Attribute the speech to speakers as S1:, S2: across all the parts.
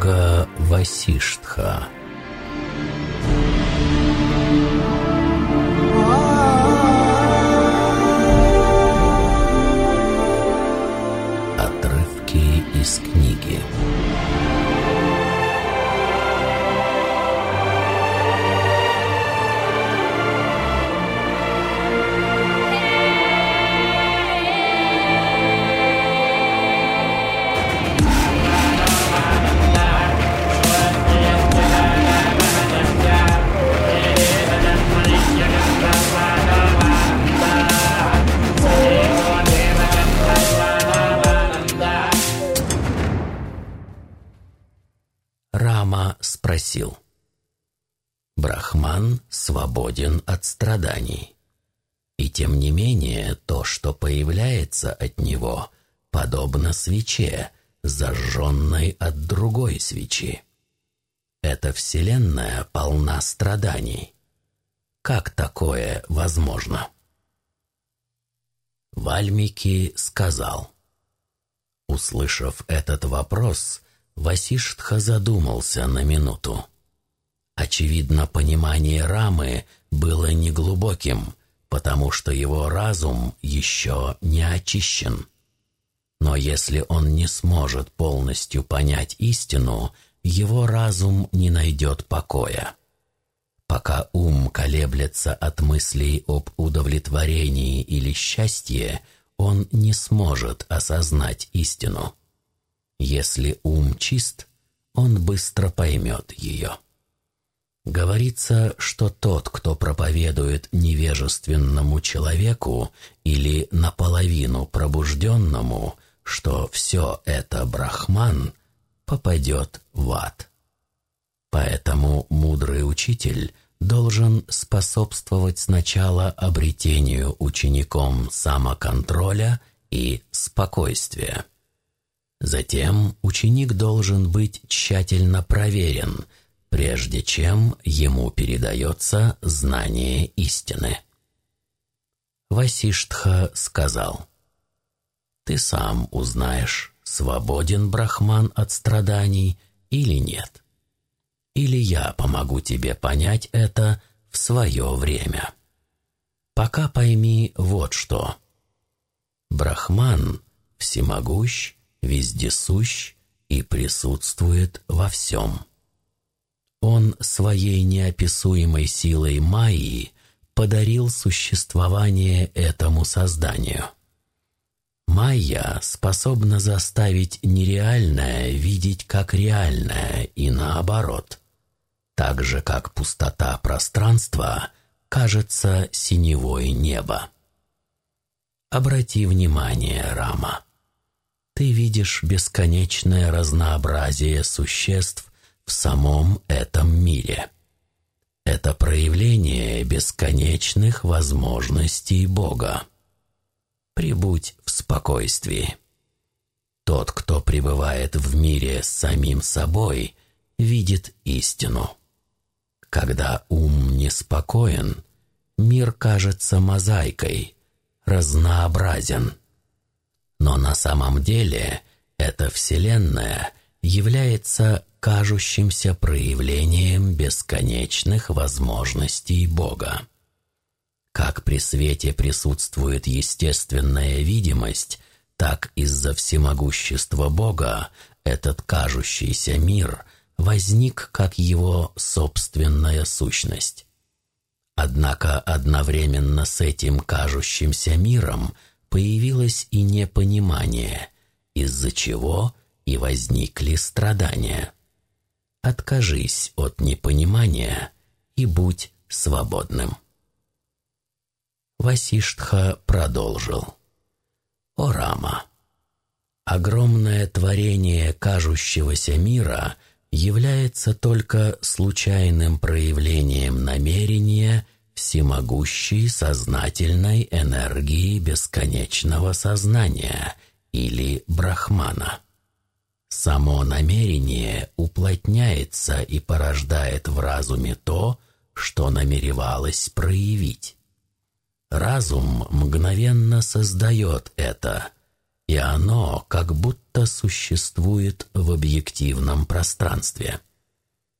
S1: Бога Васиштха. Спросил. Брахман свободен от страданий. И тем не менее, то, что появляется от него, подобно свече, зажженной от другой свечи. Эта вселенная полна страданий. Как такое возможно? Вальмики сказал. Услышав этот вопрос, Васиштха задумался на минуту. Очевидно, понимание Рамы было неглубоким, потому что его разум еще не очищен. Но если он не сможет полностью понять истину, его разум не найдет покоя. Пока ум колеблется от мыслей об удовлетворении или счастье, он не сможет осознать истину. Если ум чист, он быстро поймет ее. Говорится, что тот, кто проповедует невежественному человеку или наполовину пробужденному, что все это брахман, попадет в ад. Поэтому мудрый учитель должен способствовать сначала обретению учеником самоконтроля и спокойствия. Затем ученик должен быть тщательно проверен, прежде чем ему передается знание истины. Васиштха сказал, «Ты сам узнаешь, свободен Брахман от страданий или нет. Или я помогу тебе понять это в свое время. Пока пойми вот что. Брахман всемогущ, вездесущ и присутствует во всем. Он своей неописуемой силой Майи подарил существование этому созданию. Майя способна заставить нереальное видеть как реальное и наоборот, так же как пустота пространства кажется синевой неба. Обрати внимание, Рама ты видишь бесконечное разнообразие существ в самом этом мире. Это проявление бесконечных возможностей Бога. Прибудь в спокойствии. Тот, кто пребывает в мире с самим собой, видит истину. Когда ум неспокоен, мир кажется мозаикой, разнообразен – но на самом деле эта Вселенная является кажущимся проявлением бесконечных возможностей Бога. Как при свете присутствует естественная видимость, так из-за всемогущества Бога этот кажущийся мир возник как его собственная сущность. Однако одновременно с этим кажущимся миром – появилось и непонимание, из-за чего и возникли страдания. Откажись от непонимания и будь свободным. Васиштха продолжил. О Рама! Огромное творение кажущегося мира является только случайным проявлением намерения – всемогущей сознательной энергии бесконечного сознания или брахмана. Само намерение уплотняется и порождает в разуме то, что намеревалось проявить. Разум мгновенно создает это, и оно как будто существует в объективном пространстве.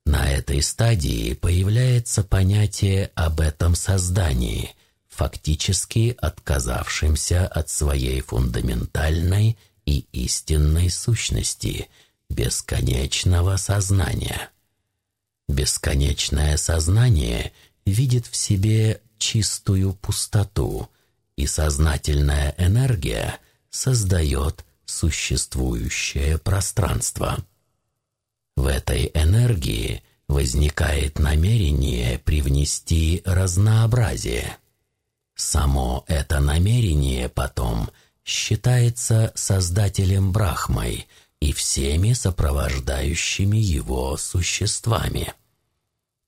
S1: На этой стадии появляется понятие об этом создании, фактически отказавшемся от своей фундаментальной и истинной сущности, бесконечного сознания. Бесконечное сознание видит в себе чистую пустоту, и сознательная энергия создает существующее пространство. В этой энергии возникает намерение привнести разнообразие. Само это намерение потом считается создателем Брахмой и всеми сопровождающими его существами.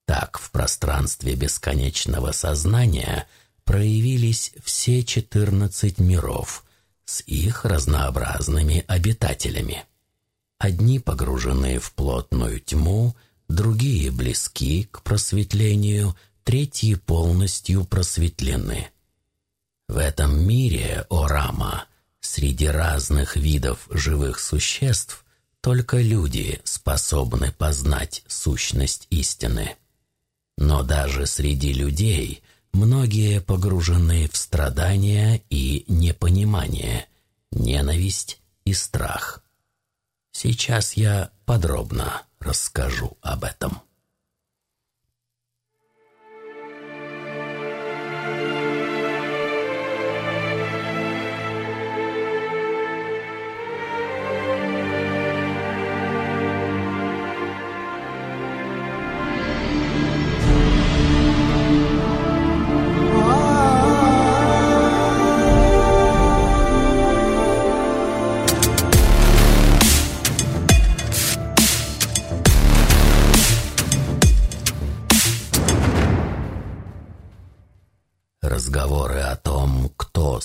S1: Так в пространстве бесконечного сознания проявились все четырнадцать миров с их разнообразными обитателями. Одни погружены в плотную тьму, другие близки к просветлению, третьи полностью просветлены. В этом мире, о Рама, среди разных видов живых существ, только люди способны познать сущность истины. Но даже среди людей многие погружены в страдания и непонимание, ненависть и страх. Сейчас я подробно расскажу об этом.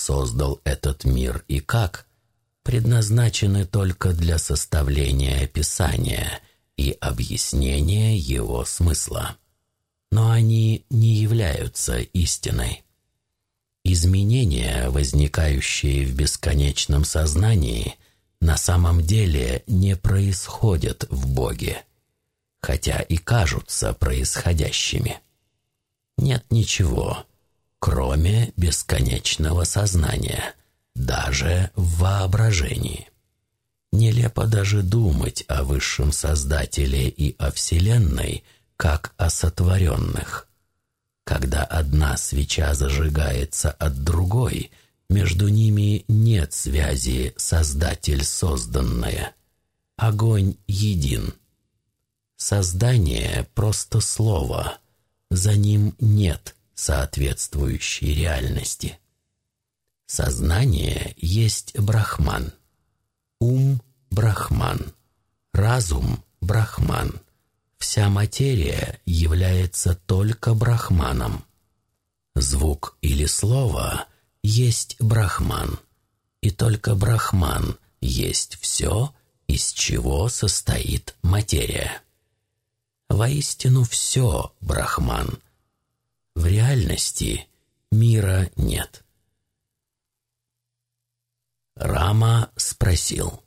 S1: Создал этот мир и как, предназначены только для составления описания и объяснения его смысла. Но они не являются истиной. Изменения, возникающие в бесконечном сознании, на самом деле не происходят в Боге, хотя и кажутся происходящими. Нет ничего, кроме бесконечного сознания, даже в воображении. Нелепо даже думать о высшем Создателе и о Вселенной, как о сотворенных. Когда одна свеча зажигается от другой, между ними нет связи Создатель-созданное. Огонь един. Создание — просто слово, за ним нет соответствующей реальности. Сознание есть брахман, ум – брахман, разум – брахман. Вся материя является только брахманом. Звук или слово есть брахман, и только брахман есть все, из чего состоит материя. Воистину все брахман – в реальности мира нет. Рама спросил,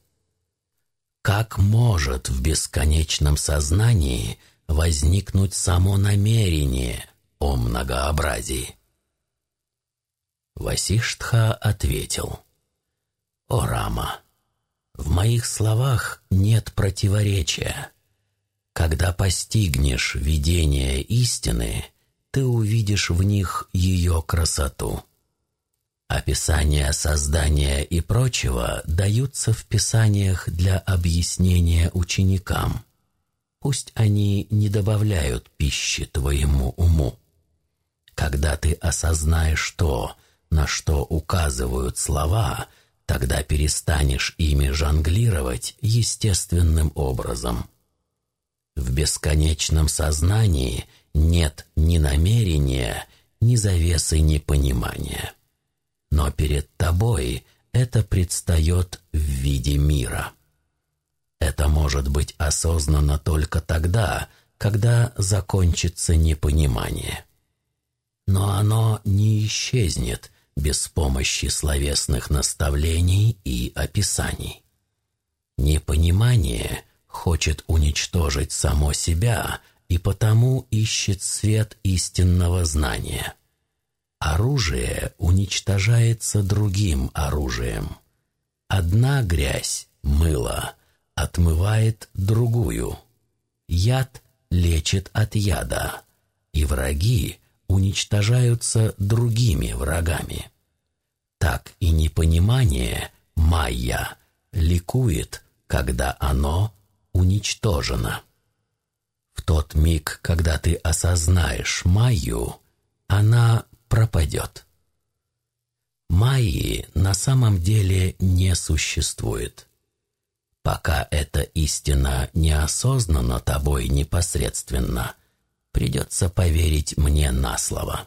S1: как может в бесконечном сознании возникнуть само намерение о многообразии? Васиштха ответил, «О, Рама, в моих словах нет противоречия. Когда постигнешь видение истины, ты увидишь в них ее красоту. Описания создания и прочего даются в писаниях для объяснения ученикам. Пусть они не добавляют пищи твоему уму. Когда ты осознаешь то, на что указывают слова, тогда перестанешь ими жонглировать естественным образом. В бесконечном сознании – нет ни намерения, ни завесы непонимания. Но перед тобой это предстает в виде мира. Это может быть осознано только тогда, когда закончится непонимание. Но оно не исчезнет, без помощи словесных наставлений и описаний. Непонимание хочет уничтожить само себя и потому ищет свет истинного знания. Оружие уничтожается другим оружием. Одна грязь, мыло, отмывает другую. Яд лечит от яда, и враги уничтожаются другими врагами. Так и непонимание майя ликует, когда оно уничтожено. В тот миг, когда ты осознаешь майю, она пропадет. Майи на самом деле не существует. Пока эта истина не осознана тобой непосредственно, придется поверить мне на слово.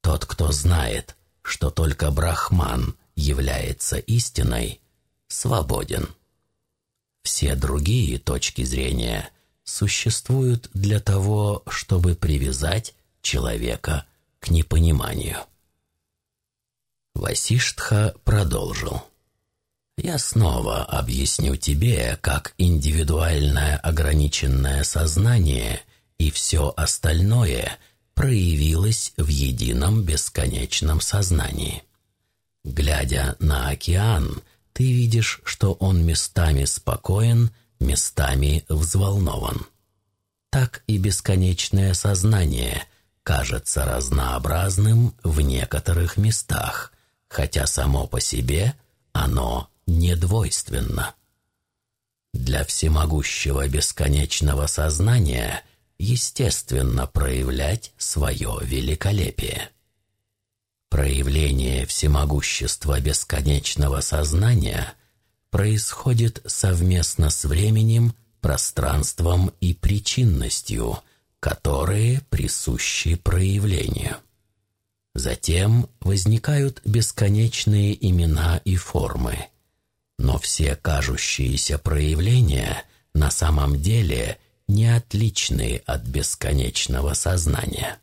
S1: Тот, кто знает, что только Брахман является истиной, свободен. Все другие точки зрения существуют для того, чтобы привязать человека к непониманию. Васиштха продолжил. «Я снова объясню тебе, как индивидуальное ограниченное сознание – и все остальное проявилось в едином бесконечном сознании. Глядя на океан, ты видишь, что он местами спокоен, местами взволнован. Так и бесконечное сознание кажется разнообразным в некоторых местах, хотя само по себе оно недвойственно. Для всемогущего бесконечного сознания – естественно проявлять свое великолепие. Проявление всемогущества бесконечного сознания происходит совместно с временем, пространством и причинностью, которые присущи проявлению. Затем возникают бесконечные имена и формы, но все кажущиеся проявления на самом деле не отличные от бесконечного сознания.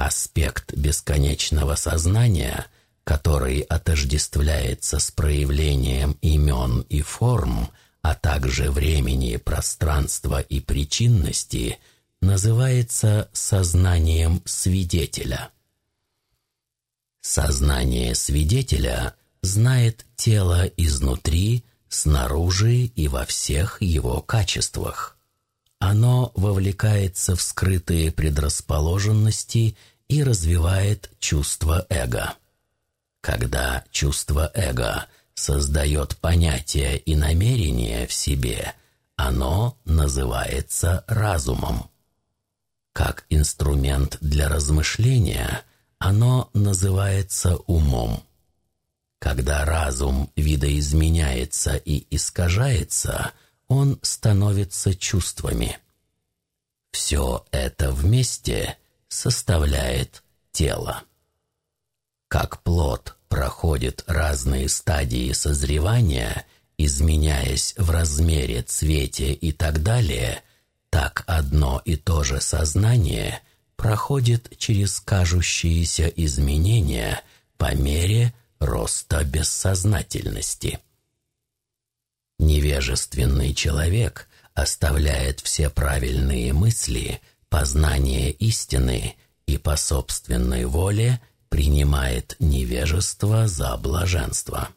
S1: Аспект бесконечного сознания, который отождествляется с проявлением имен и форм, а также времени, пространства и причинности, называется сознанием свидетеля. Сознание свидетеля знает тело изнутри, снаружи и во всех его качествах. Оно вовлекается в скрытые предрасположенности и развивает чувство эго. Когда чувство эго создает понятие и намерение в себе, оно называется разумом. Как инструмент для размышления, оно называется умом. Когда разум видоизменяется и искажается – он становится чувствами. Все это вместе составляет тело. Как плод проходит разные стадии созревания, изменяясь в размере, цвете и так далее, так одно и то же сознание проходит через кажущиеся изменения по мере роста бессознательности. Невежественный человек оставляет все правильные мысли, познание истины и по собственной воле принимает невежество за блаженство.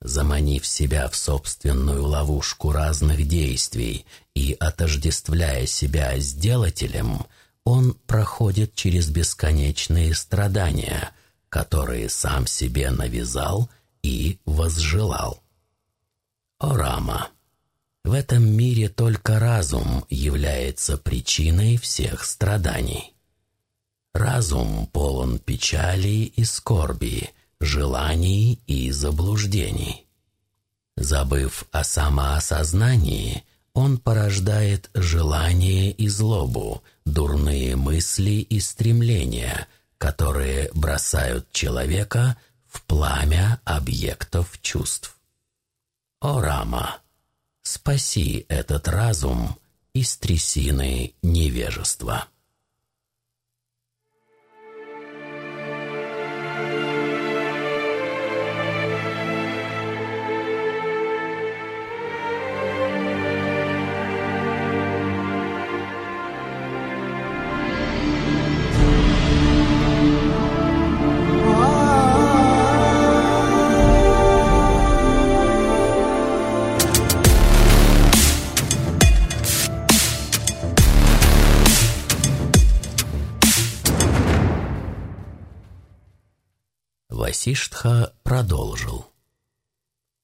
S1: Заманив себя в собственную ловушку разных действий и отождествляя себя с делателем, он проходит через бесконечные страдания, которые сам себе навязал и возжелал. О Рама, в этом мире только разум является причиной всех страданий. Разум полон печали и скорби, желаний и заблуждений. Забыв о самоосознании, он порождает желание и злобу, дурные мысли и стремления, которые бросают человека в пламя объектов чувств. О Рама, спаси этот разум из трясины невежества. Васиштха продолжил.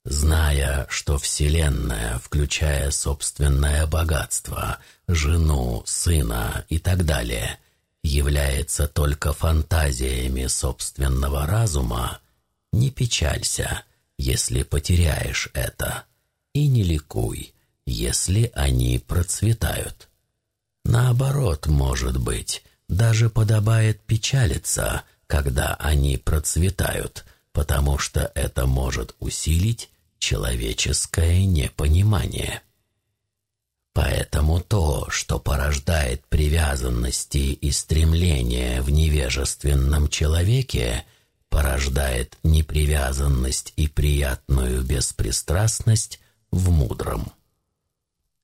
S1: Зная, что Вселенная, включая собственное богатство, жену, сына и так далее, является только фантазиями собственного разума, не печалься, если потеряешь это, и не ликуй, если они процветают. Наоборот, может быть, даже подобает печалиться, когда они процветают, потому что это может усилить человеческое непонимание. Поэтому то, что порождает привязанности и стремления в невежественном человеке, порождает непривязанность и приятную беспристрастность в мудром.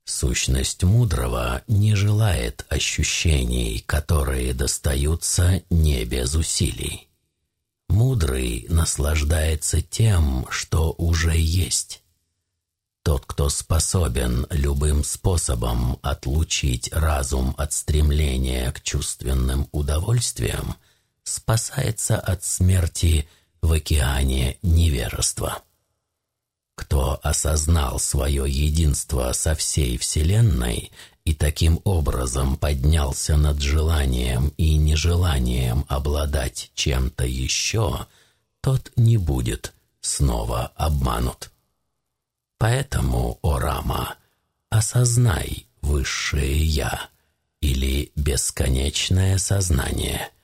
S1: Сущность мудрого не желает ощущений, которые достаются не без усилий. Мудрый наслаждается тем, что уже есть. Тот, кто способен любым способом отлучить разум от стремления к чувственным удовольствиям, спасается от смерти в океане невежества. Кто осознал свое единство со всей Вселенной и таким образом поднялся над желанием и нежеланием обладать чем-то еще, тот не будет снова обманут. Поэтому, о Рама, осознай высшее Я или бесконечное сознание –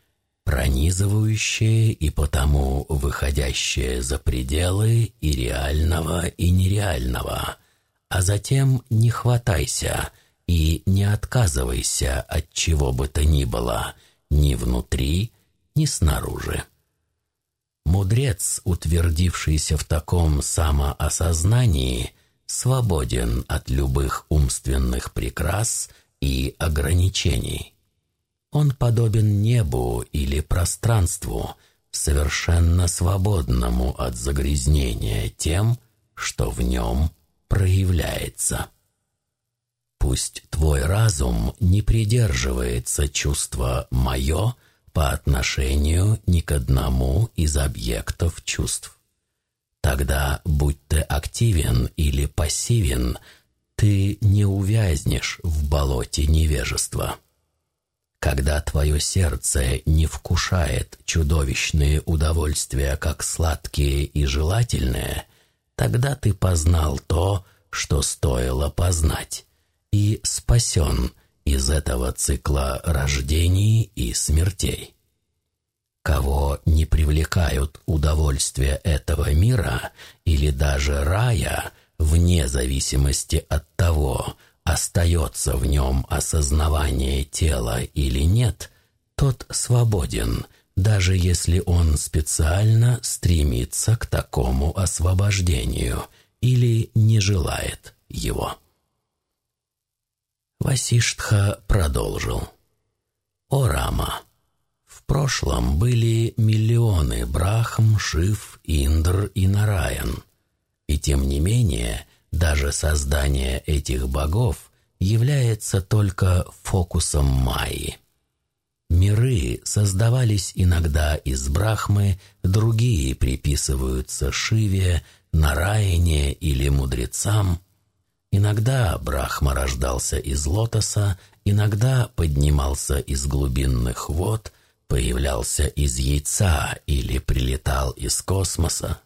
S1: пронизывающее и потому выходящее за пределы и реального, и нереального, а затем не хватайся и не отказывайся от чего бы то ни было, ни внутри, ни снаружи. Мудрец, утвердившийся в таком самоосознании, свободен от любых умственных прикрас и ограничений. Он подобен небу или пространству, совершенно свободному от загрязнения тем, что в нем проявляется. Пусть твой разум не придерживается чувства «моё» по отношению ни к одному из объектов чувств. Тогда, будь ты активен или пассивен, ты не увязнешь в болоте невежества. Когда твое сердце не вкушает чудовищные удовольствия, как сладкие и желательные, тогда ты познал то, что стоило познать, и спасен из этого цикла рождений и смертей. Кого не привлекают удовольствия этого мира или даже рая, вне зависимости от того, остается в нем осознавание тела или нет, тот свободен, даже если он специально стремится к такому освобождению или не желает его. Васиштха продолжил. «О Рама! В прошлом были миллионы Брахм, Шив, Индр и Нараян, и тем не менее – даже создание этих богов является только фокусом Майи. Миры создавались иногда из Брахмы, другие приписываются Шиве, Нараяне или мудрецам. Иногда Брахма рождался из лотоса, иногда поднимался из глубинных вод, появлялся из яйца или прилетал из космоса.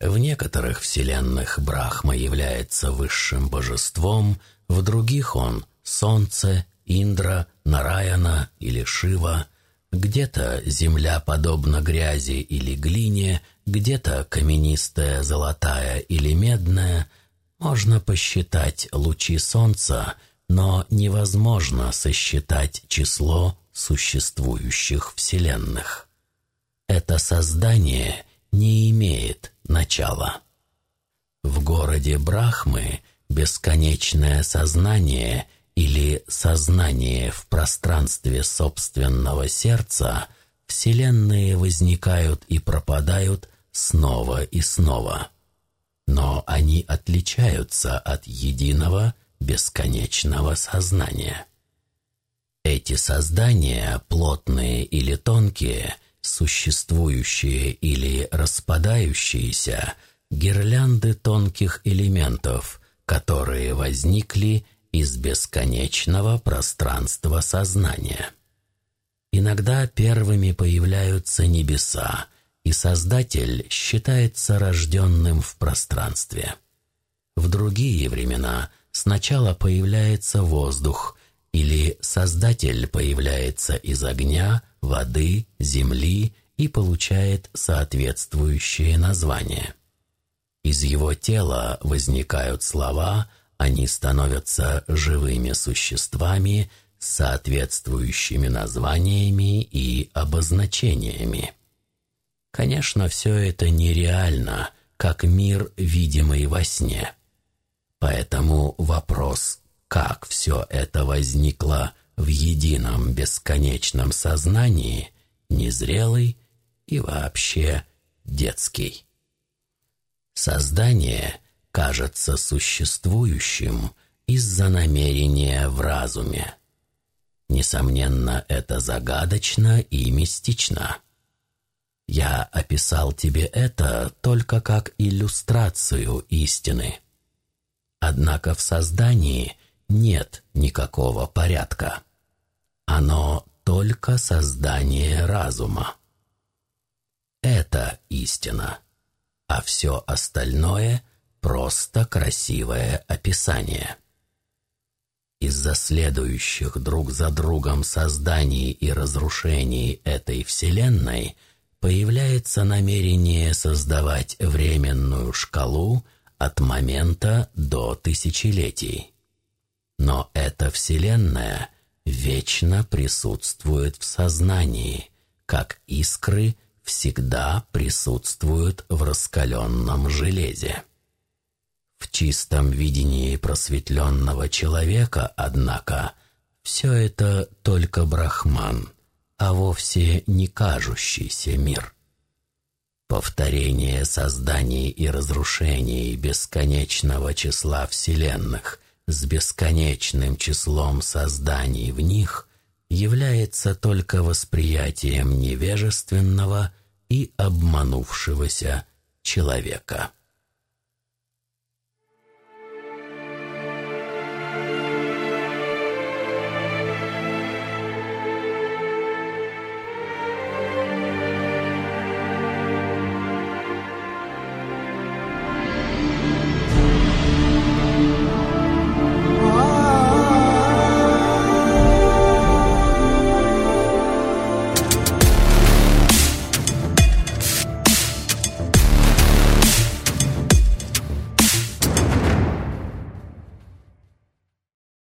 S1: В некоторых вселенных Брахма является высшим божеством, в других он — Солнце, Индра, Нараяна или Шива. Где-то земля подобна грязи или глине, где-то каменистая, золотая или медная. Можно посчитать лучи Солнца, но невозможно сосчитать число существующих вселенных. Это создание не имеет начала. В городе Брахмы бесконечное сознание или сознание в пространстве собственного сердца вселенные возникают и пропадают снова и снова. Но они отличаются от единого бесконечного сознания. Эти создания, плотные или тонкие, существующие или распадающиеся гирлянды тонких элементов, которые возникли из бесконечного пространства сознания. Иногда первыми появляются небеса, и Создатель считается рожденным в пространстве. В другие времена сначала появляется воздух, или Создатель появляется из огня, воды, земли и получает соответствующее название. Из его тела возникают слова, они становятся живыми существами с соответствующими названиями и обозначениями. Конечно, все это нереально, как мир, видимый во сне. Поэтому вопрос, как все это возникло в едином бесконечном сознании, незрелый и вообще детский. Создание кажется существующим из-за намерения в разуме. Несомненно, это загадочно и мистично. Я описал тебе это только как иллюстрацию истины. Однако в создании нет никакого порядка. Оно только создание разума. Это истина, а все остальное — просто красивое описание. Из-за следующих друг за другом созданий и разрушений этой Вселенной появляется намерение создавать временную шкалу от момента до тысячелетий. Но эта Вселенная вечно присутствует в сознании, как искры всегда присутствуют в раскаленном железе. В чистом видении просветленного человека, однако, все это только брахман, а вовсе не кажущийся мир. Повторение созданий и разрушений бесконечного числа вселенных с бесконечным числом созданий в них является только восприятием невежественного и обманувшегося человека.